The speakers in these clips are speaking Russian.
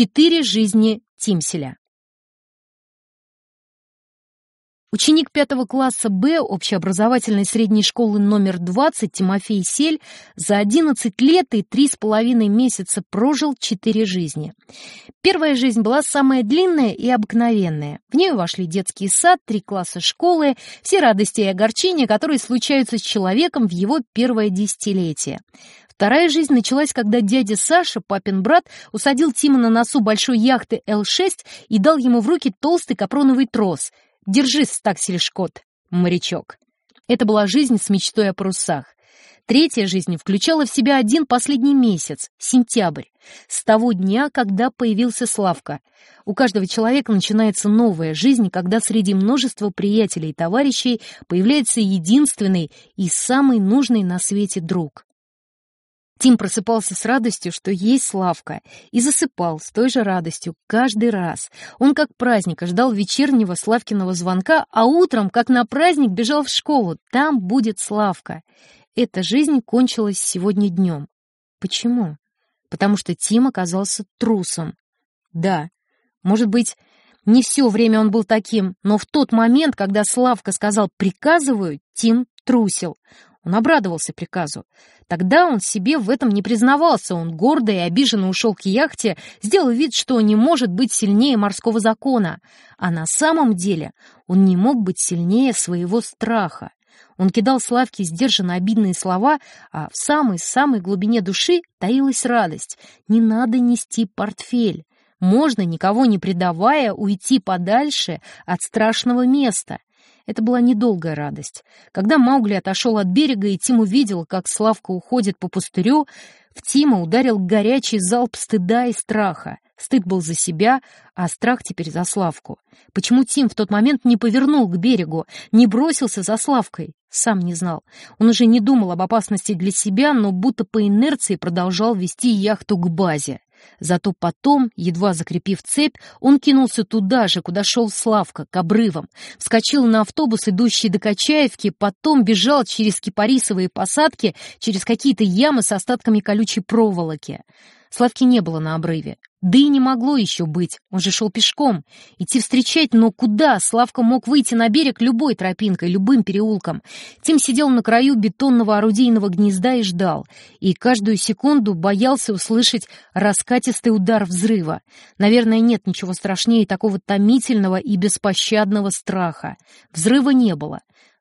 Четыре жизни Тимселя. Ученик пятого класса Б общеобразовательной средней школы номер 20 Тимофей Сель за 11 лет и три с половиной месяца прожил четыре жизни. Первая жизнь была самая длинная и обыкновенная. В нее вошли детский сад, три класса школы, все радости и огорчения, которые случаются с человеком в его первое десятилетие. Вторая жизнь началась, когда дядя Саша, папин брат, усадил Тима на носу большой яхты Л-6 и дал ему в руки толстый капроновый трос — Держись, Стаксельшкот, морячок. Это была жизнь с мечтой о парусах. Третья жизнь включала в себя один последний месяц, сентябрь, с того дня, когда появился Славка. У каждого человека начинается новая жизнь, когда среди множества приятелей и товарищей появляется единственный и самый нужный на свете друг. Тим просыпался с радостью, что есть Славка, и засыпал с той же радостью каждый раз. Он как праздника ждал вечернего Славкиного звонка, а утром, как на праздник, бежал в школу. Там будет Славка. Эта жизнь кончилась сегодня днем. Почему? Потому что Тим оказался трусом. Да, может быть, не все время он был таким, но в тот момент, когда Славка сказал «приказываю», Тим трусил. Он обрадовался приказу. Тогда он себе в этом не признавался. Он гордо и обиженно ушел к яхте, сделал вид, что не может быть сильнее морского закона. А на самом деле он не мог быть сильнее своего страха. Он кидал Славке сдержанно обидные слова, а в самой-самой глубине души таилась радость. Не надо нести портфель. Можно, никого не предавая, уйти подальше от страшного места. Это была недолгая радость. Когда Маугли отошел от берега, и Тим увидел, как Славка уходит по пустырю, в Тима ударил горячий залп стыда и страха. Стыд был за себя, а страх теперь за Славку. Почему Тим в тот момент не повернул к берегу, не бросился за Славкой? Сам не знал. Он уже не думал об опасности для себя, но будто по инерции продолжал вести яхту к базе. Зато потом, едва закрепив цепь, он кинулся туда же, куда шел Славка, к обрывам, вскочил на автобус, идущий до Качаевки, потом бежал через кипарисовые посадки, через какие-то ямы с остатками колючей проволоки. Славки не было на обрыве. Да и не могло еще быть, он же шел пешком. Идти встречать, но куда? Славка мог выйти на берег любой тропинкой, любым переулком. Тим сидел на краю бетонного орудийного гнезда и ждал. И каждую секунду боялся услышать раскатистый удар взрыва. Наверное, нет ничего страшнее такого томительного и беспощадного страха. Взрыва не было.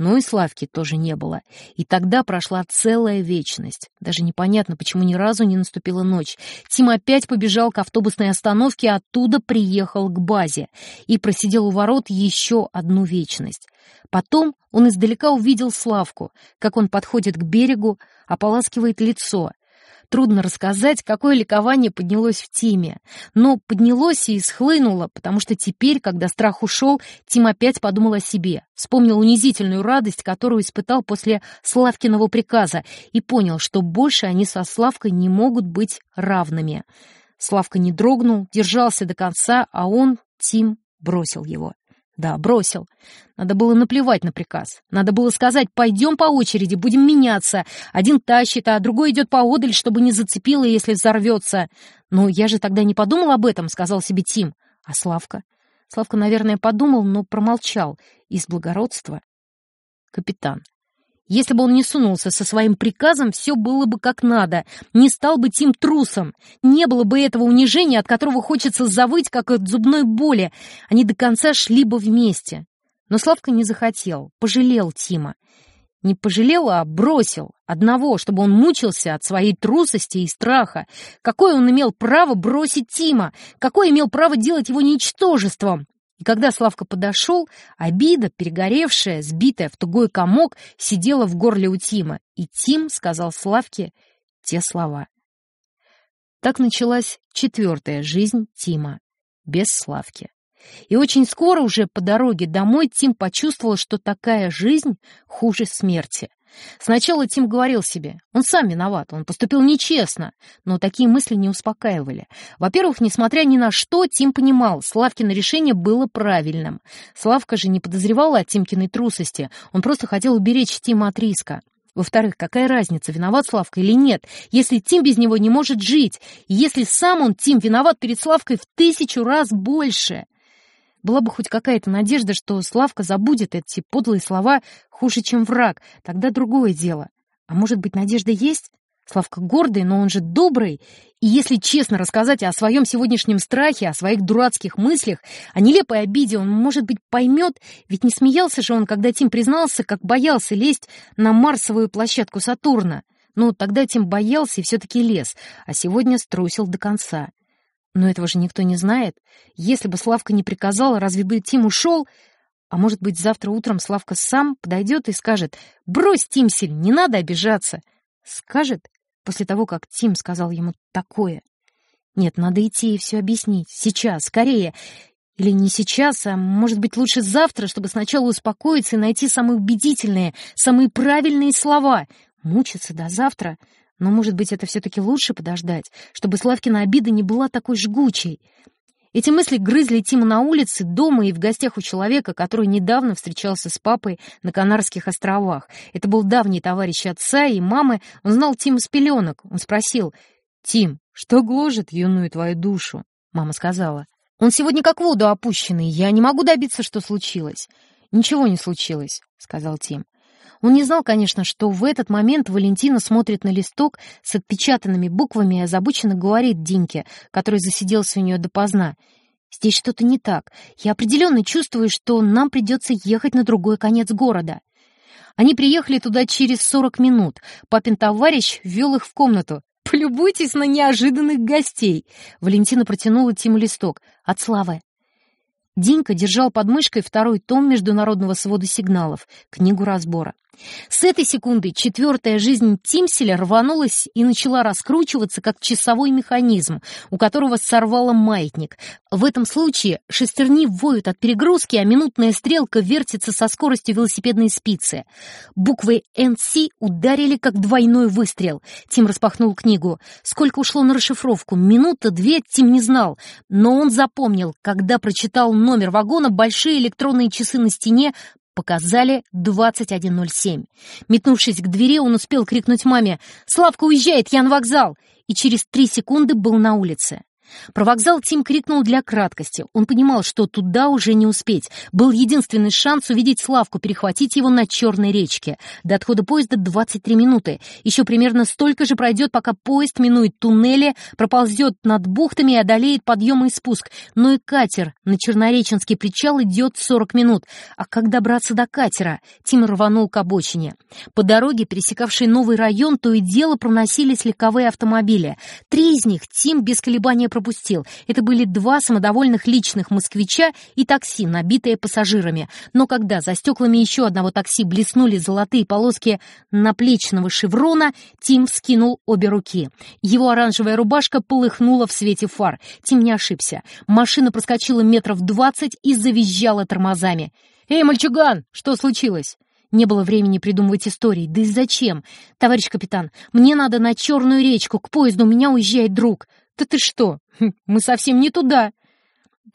Но и Славки тоже не было. И тогда прошла целая вечность. Даже непонятно, почему ни разу не наступила ночь. Тим опять побежал к автобусной остановке, оттуда приехал к базе и просидел у ворот еще одну вечность. Потом он издалека увидел Славку, как он подходит к берегу, ополаскивает лицо. Трудно рассказать, какое ликование поднялось в Тиме. Но поднялось и схлынуло, потому что теперь, когда страх ушел, Тим опять подумал о себе. Вспомнил унизительную радость, которую испытал после Славкиного приказа, и понял, что больше они со Славкой не могут быть равными. Славка не дрогнул, держался до конца, а он, Тим, бросил его. Да, бросил. Надо было наплевать на приказ. Надо было сказать, пойдем по очереди, будем меняться. Один тащит, а другой идет поодаль, чтобы не зацепило, если взорвется. Но я же тогда не подумал об этом, сказал себе Тим. А Славка? Славка, наверное, подумал, но промолчал. Из благородства. Капитан. Если бы он не сунулся со своим приказом, все было бы как надо. Не стал бы Тим трусом. Не было бы этого унижения, от которого хочется завыть, как от зубной боли. Они до конца шли бы вместе. Но Славка не захотел, пожалел Тима. Не пожалел, а бросил. Одного, чтобы он мучился от своей трусости и страха. Какое он имел право бросить Тима? Какое имел право делать его ничтожеством? И когда Славка подошел, обида, перегоревшая, сбитая в тугой комок, сидела в горле у Тима, и Тим сказал Славке те слова. Так началась четвертая жизнь Тима, без Славки. И очень скоро уже по дороге домой Тим почувствовал, что такая жизнь хуже смерти. Сначала Тим говорил себе, он сам виноват, он поступил нечестно, но такие мысли не успокаивали. Во-первых, несмотря ни на что, Тим понимал, Славкино решение было правильным. Славка же не подозревала о Тимкиной трусости, он просто хотел уберечь Тима от риска. Во-вторых, какая разница, виноват Славка или нет, если Тим без него не может жить, если сам он, Тим, виноват перед Славкой в тысячу раз больше. Была бы хоть какая-то надежда, что Славка забудет эти подлые слова хуже, чем враг, тогда другое дело. А может быть, надежда есть? Славка гордый, но он же добрый. И если честно рассказать о своем сегодняшнем страхе, о своих дурацких мыслях, о нелепой обиде, он, может быть, поймет, ведь не смеялся же он, когда Тим признался, как боялся лезть на Марсовую площадку Сатурна. Ну, тогда Тим боялся и все-таки лез, а сегодня струсил до конца. Но этого же никто не знает. Если бы Славка не приказал, разве бы Тим ушел? А может быть, завтра утром Славка сам подойдет и скажет «Брось, Тимсель, не надо обижаться». Скажет, после того, как Тим сказал ему такое. Нет, надо идти и все объяснить. Сейчас, скорее. Или не сейчас, а может быть лучше завтра, чтобы сначала успокоиться и найти самые убедительные, самые правильные слова. Мучиться до завтра. Но, может быть, это все-таки лучше подождать, чтобы Славкина обида не была такой жгучей. Эти мысли грызли Тима на улице, дома и в гостях у человека, который недавно встречался с папой на Канарских островах. Это был давний товарищ отца и мамы. Он знал Тима с пеленок. Он спросил, «Тим, что гложет юную твою душу?» Мама сказала, «Он сегодня как в воду опущенный. Я не могу добиться, что случилось». «Ничего не случилось», — сказал Тим. Он не знал, конечно, что в этот момент Валентина смотрит на листок с отпечатанными буквами и озабоченно говорит Динке, который засиделся у нее допоздна. «Здесь что-то не так. Я определенно чувствую, что нам придется ехать на другой конец города». Они приехали туда через сорок минут. Папин товарищ ввел их в комнату. «Полюбуйтесь на неожиданных гостей!» Валентина протянула Тиму листок. «От Славы». Динка держал под мышкой второй том международного свода сигналов, книгу разбора. С этой секунды четвертая жизнь Тимселя рванулась и начала раскручиваться, как часовой механизм, у которого сорвало маятник. В этом случае шестерни воют от перегрузки, а минутная стрелка вертится со скоростью велосипедной спицы. Буквы «НС» ударили, как двойной выстрел. Тим распахнул книгу. Сколько ушло на расшифровку? Минута, две, Тим не знал. Но он запомнил, когда прочитал номер вагона, большие электронные часы на стене Показали 21.07. Метнувшись к двери, он успел крикнуть маме «Славка уезжает, я на вокзал!» и через три секунды был на улице. Про вокзал Тим крикнул для краткости. Он понимал, что туда уже не успеть. Был единственный шанс увидеть Славку, перехватить его на Черной речке. До отхода поезда 23 минуты. Еще примерно столько же пройдет, пока поезд минует туннели, проползет над бухтами и одолеет подъем и спуск. Но и катер на Чернореченский причал идет 40 минут. А как добраться до катера? Тим рванул к обочине. По дороге, пересекавшей новый район, то и дело проносились легковые автомобили. Три из них Тим без колебания пропустил. Это были два самодовольных личных москвича и такси, набитые пассажирами. Но когда за стеклами еще одного такси блеснули золотые полоски наплечного шеврона, Тим вскинул обе руки. Его оранжевая рубашка полыхнула в свете фар. Тим не ошибся. Машина проскочила метров двадцать и завизжала тормозами. «Эй, мальчуган, что случилось?» Не было времени придумывать истории. Да и зачем? Товарищ капитан, мне надо на Черную речку, к поезду, у меня уезжает друг. «Да ты что? Хм, мы совсем не туда!»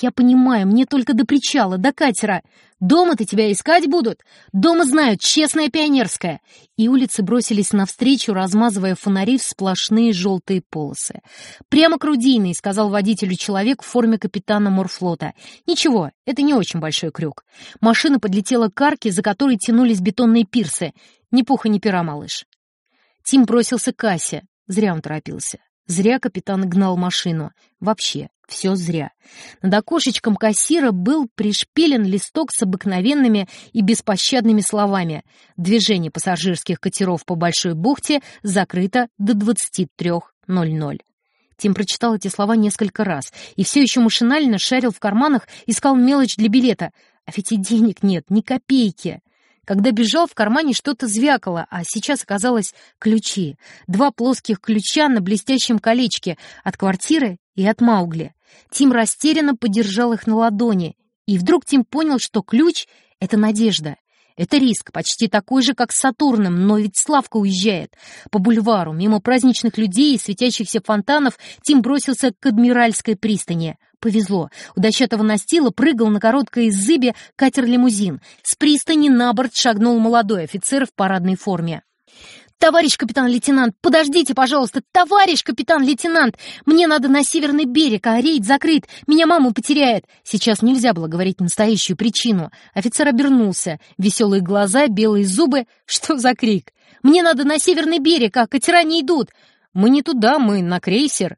«Я понимаю, мне только до причала, до катера. Дома-то тебя искать будут. Дома знают, честная пионерская». И улицы бросились навстречу, размазывая фонари в сплошные желтые полосы. «Прямо к Рудийной», — сказал водителю человек в форме капитана морфлота. «Ничего, это не очень большой крюк». Машина подлетела к арке, за которой тянулись бетонные пирсы. Ни пуха, ни пера, малыш. Тим бросился к кассе. Зря он торопился. Зря капитан гнал машину. Вообще, все зря. Над окошечком кассира был пришпилен листок с обыкновенными и беспощадными словами. Движение пассажирских катеров по Большой бухте закрыто до 23.00. Тим прочитал эти слова несколько раз и все еще машинально шарил в карманах, искал мелочь для билета. А ведь и денег нет, ни копейки. Когда бежал, в кармане что-то звякало, а сейчас оказалось ключи. Два плоских ключа на блестящем колечке от квартиры и от Маугли. Тим растерянно подержал их на ладони. И вдруг Тим понял, что ключ — это надежда. Это риск, почти такой же, как с Сатурном, но ведь Славка уезжает. По бульвару, мимо праздничных людей и светящихся фонтанов, Тим бросился к Адмиральской пристани. Повезло. У дощатого настила прыгал на короткой зыбе катер-лимузин. С пристани на борт шагнул молодой офицер в парадной форме. «Товарищ капитан-лейтенант, подождите, пожалуйста! Товарищ капитан-лейтенант! Мне надо на северный берег, а рейд закрыт! Меня мама потеряет!» Сейчас нельзя было говорить настоящую причину. Офицер обернулся. Веселые глаза, белые зубы. Что за крик? «Мне надо на северный берег, а катера не идут!» «Мы не туда, мы на крейсер!»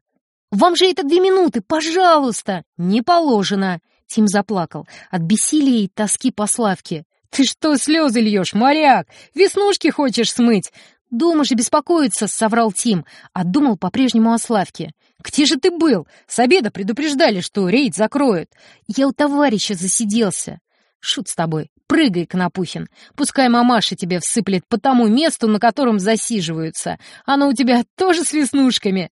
«Вам же это две минуты, пожалуйста!» «Не положено!» Тим заплакал. От бессилия и тоски по Славке. «Ты что слезы льешь, моряк? Веснушки хочешь смыть? «Дома же беспокоиться», — соврал Тим, а думал по-прежнему о Славке. «Где же ты был? С обеда предупреждали, что рейд закроют. Я у товарища засиделся». «Шут с тобой. Прыгай, Конопухин. Пускай мамаша тебе всыплет по тому месту, на котором засиживаются. Оно у тебя тоже с веснушками».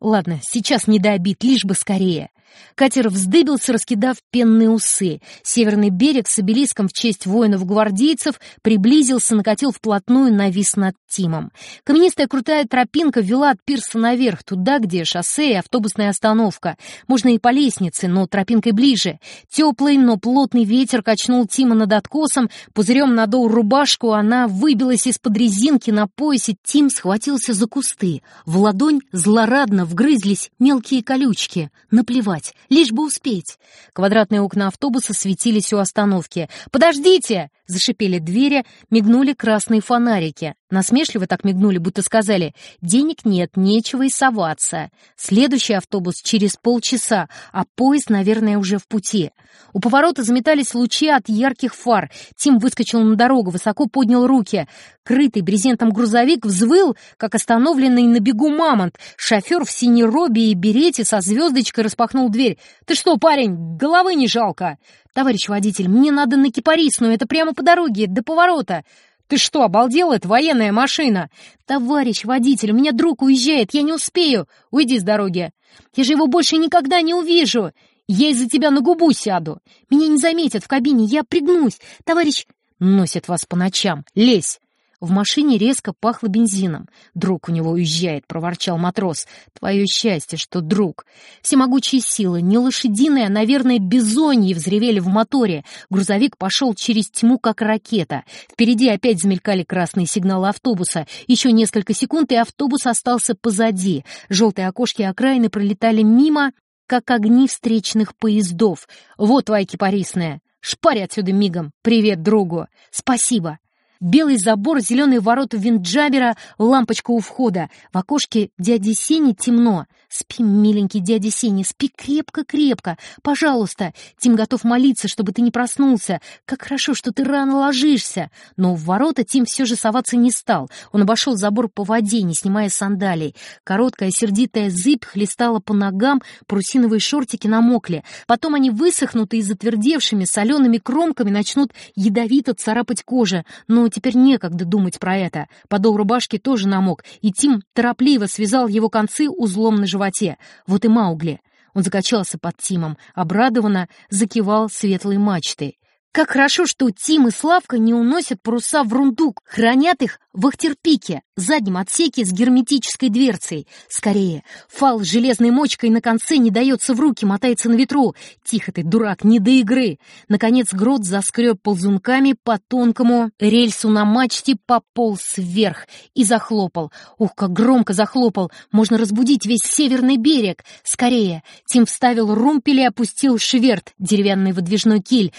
«Ладно, сейчас не до обид, лишь бы скорее». Катер вздыбился, раскидав пенные усы. Северный берег с обелиском в честь воинов-гвардейцев приблизился, накатил вплотную, навис над Тимом. Каменистая крутая тропинка вела от пирса наверх, туда, где шоссе и автобусная остановка. Можно и по лестнице, но тропинкой ближе. Теплый, но плотный ветер качнул Тима над откосом, пузырем надул рубашку, она выбилась из-под резинки на поясе. Тим схватился за кусты. В ладонь злорадно вгрызлись мелкие колючки. Наплевать успевать, лишь бы успеть. Квадратные окна автобуса светились у остановки. «Подождите!» — зашипели двери, мигнули красные фонарики. Насмешливо так мигнули, будто сказали «Денег нет, нечего и соваться». Следующий автобус через полчаса, а поезд, наверное, уже в пути. У поворота заметались лучи от ярких фар. Тим выскочил на дорогу, высоко поднял руки. Крытый брезентом грузовик взвыл, как остановленный на бегу мамонт. Шофер в синей робе и берете со звездочкой распахнул дверь. «Ты что, парень, головы не жалко?» «Товарищ водитель, мне надо на Кипарисную, это прямо по дороге, до поворота». «Ты что, обалдел? Это военная машина!» «Товарищ водитель, у меня друг уезжает, я не успею! Уйди с дороги! Я же его больше никогда не увижу! Я из-за тебя на губу сяду! Меня не заметят в кабине, я пригнусь! Товарищ...» «Носит вас по ночам! Лезь!» В машине резко пахло бензином. «Друг у него уезжает», — проворчал матрос. «Твое счастье, что друг». Всемогучие силы, не лошадиные, а, наверное, бизоньи взревели в моторе. Грузовик пошел через тьму, как ракета. Впереди опять замелькали красные сигналы автобуса. Еще несколько секунд, и автобус остался позади. Желтые окошки окраины пролетали мимо, как огни встречных поездов. «Вот твоя кипарисная!» «Шпарь отсюда мигом! Привет другу!» «Спасибо!» Белый забор, зеленые ворота винджабера, лампочка у входа. В окошке дяди Сени темно. Спи, миленький дядя Сеня, спи крепко-крепко. Пожалуйста. Тим готов молиться, чтобы ты не проснулся. Как хорошо, что ты рано ложишься. Но в ворота Тим все же соваться не стал. Он обошел забор по воде, не снимая сандалий. Короткая сердитая зыбь хлестала по ногам, парусиновые шортики намокли. Потом они высохнут и затвердевшими солеными кромками начнут ядовито царапать кожу. Но теперь некогда думать про это. Подол рубашки тоже намок, и Тим торопливо связал его концы узлом на животе. Вот и Маугли. Он закачался под Тимом, обрадованно закивал светлой мачтой. Как хорошо, что Тим и Славка не уносят паруса в рундук, хранят их в Ахтерпике, заднем отсеке с герметической дверцей. Скорее, фал с железной мочкой на конце не дается в руки, мотается на ветру. Тихо ты, дурак, не до игры. Наконец грот заскреб ползунками по тонкому рельсу на мачте, пополз вверх и захлопал. Ух, как громко захлопал! Можно разбудить весь северный берег. Скорее! Тим вставил румпель и опустил шверт, деревянный выдвижной киль.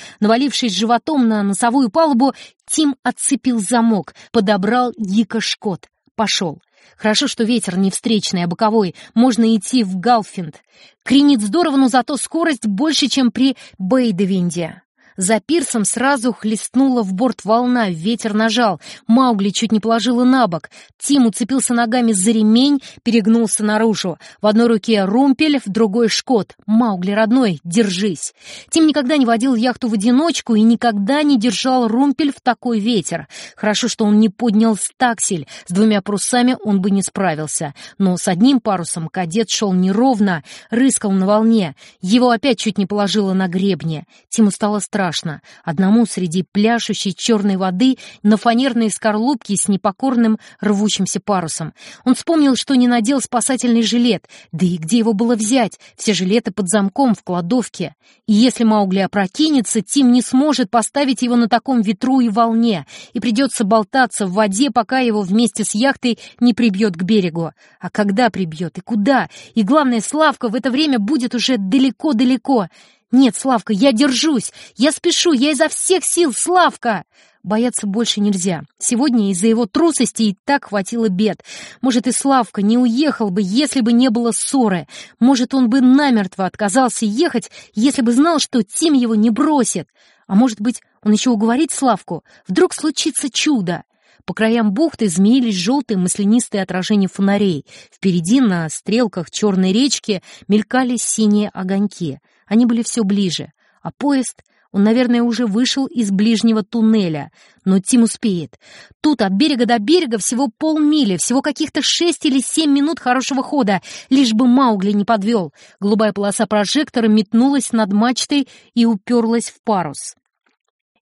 Навалившись животом на носовую палубу, Тим отцепил замок, подобрал Гика Шкот. Пошел. Хорошо, что ветер не встречный, а боковой. Можно идти в Галфинд. Кренит здорово, но зато скорость больше, чем при Бейдевинде. За пирсом сразу хлестнула в борт волна, ветер нажал. Маугли чуть не положила на бок. Тим уцепился ногами за ремень, перегнулся наружу. В одной руке румпель, в другой шкот. Маугли, родной, держись. Тим никогда не водил яхту в одиночку и никогда не держал румпель в такой ветер. Хорошо, что он не поднял стаксель. С двумя парусами он бы не справился. Но с одним парусом кадет шел неровно, рыскал на волне. Его опять чуть не положило на гребне. Тиму стало страшно страшно. Одному среди пляшущей черной воды на фанерные скорлупки с непокорным рвущимся парусом. Он вспомнил, что не надел спасательный жилет. Да и где его было взять? Все жилеты под замком в кладовке. И если Маугли опрокинется, Тим не сможет поставить его на таком ветру и волне, и придется болтаться в воде, пока его вместе с яхтой не прибьет к берегу. А когда прибьет и куда? И главное, Славка в это время будет уже далеко-далеко. «Нет, Славка, я держусь! Я спешу! Я изо всех сил, Славка!» Бояться больше нельзя. Сегодня из-за его трусости и так хватило бед. Может, и Славка не уехал бы, если бы не было ссоры. Может, он бы намертво отказался ехать, если бы знал, что Тим его не бросит. А может быть, он еще уговорит Славку? Вдруг случится чудо? По краям бухты змеились желтые маслянистые отражения фонарей. Впереди на стрелках черной речки мелькали синие огоньки. Они были все ближе. А поезд... Он, наверное, уже вышел из ближнего туннеля, но Тим успеет. Тут от берега до берега всего полмили, всего каких-то шесть или семь минут хорошего хода, лишь бы Маугли не подвел. Голубая полоса прожектора метнулась над мачтой и уперлась в парус.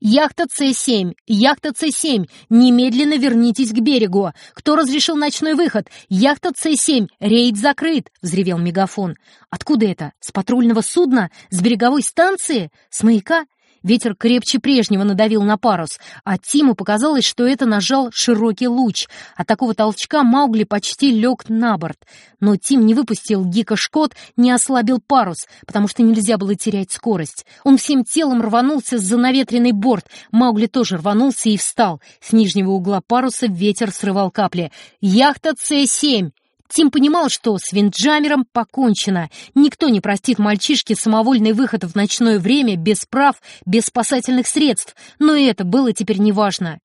«Яхта С-7! Яхта С-7! Немедленно вернитесь к берегу! Кто разрешил ночной выход? Яхта С-7! Рейд закрыт!» — взревел мегафон. «Откуда это? С патрульного судна? С береговой станции? С маяка? Ветер крепче прежнего надавил на парус, а Тиму показалось, что это нажал широкий луч. От такого толчка Маугли почти лег на борт. Но Тим не выпустил Гика Шкот, не ослабил парус, потому что нельзя было терять скорость. Он всем телом рванулся за наветренный борт. Маугли тоже рванулся и встал. С нижнего угла паруса ветер срывал капли. «Яхта С-7!» Тим понимал, что с винджамером покончено. Никто не простит мальчишке самовольный выход в ночное время без прав, без спасательных средств, но и это было теперь неважно.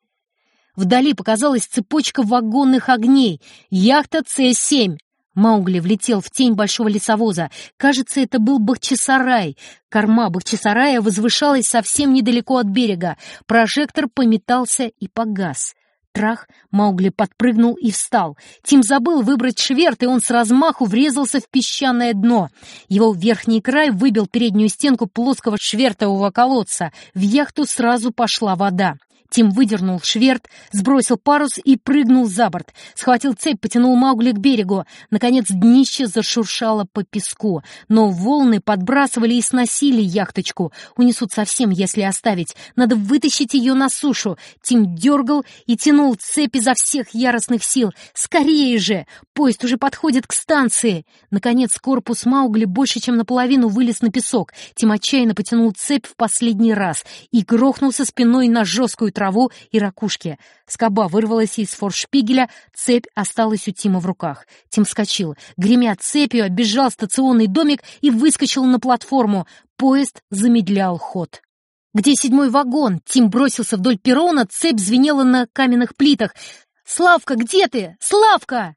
Вдали показалась цепочка вагонных огней. Яхта С-7. Маугли влетел в тень большого лесовоза. Кажется, это был Бахчисарай. Корма Бахчисарая возвышалась совсем недалеко от берега. Прожектор пометался и погас. Трах, Маугли подпрыгнул и встал. Тим забыл выбрать шверт, и он с размаху врезался в песчаное дно. Его верхний край выбил переднюю стенку плоского швертового колодца. В яхту сразу пошла вода. Тим выдернул шверт, сбросил парус и прыгнул за борт. Схватил цепь, потянул Маугли к берегу. Наконец днище зашуршало по песку. Но волны подбрасывали и сносили яхточку. Унесут совсем, если оставить. Надо вытащить ее на сушу. Тим дергал и тянул цепь изо всех яростных сил. «Скорее же! Поезд уже подходит к станции!» Наконец корпус Маугли больше, чем наполовину вылез на песок. Тим отчаянно потянул цепь в последний раз и грохнулся спиной на жесткую траву и ракушки. Скоба вырвалась из форшпигеля, цепь осталась у Тима в руках. Тим вскочил. Гремя цепью, оббежал стационный домик и выскочил на платформу. Поезд замедлял ход. «Где седьмой вагон?» Тим бросился вдоль перрона, цепь звенела на каменных плитах. «Славка, где ты? Славка!»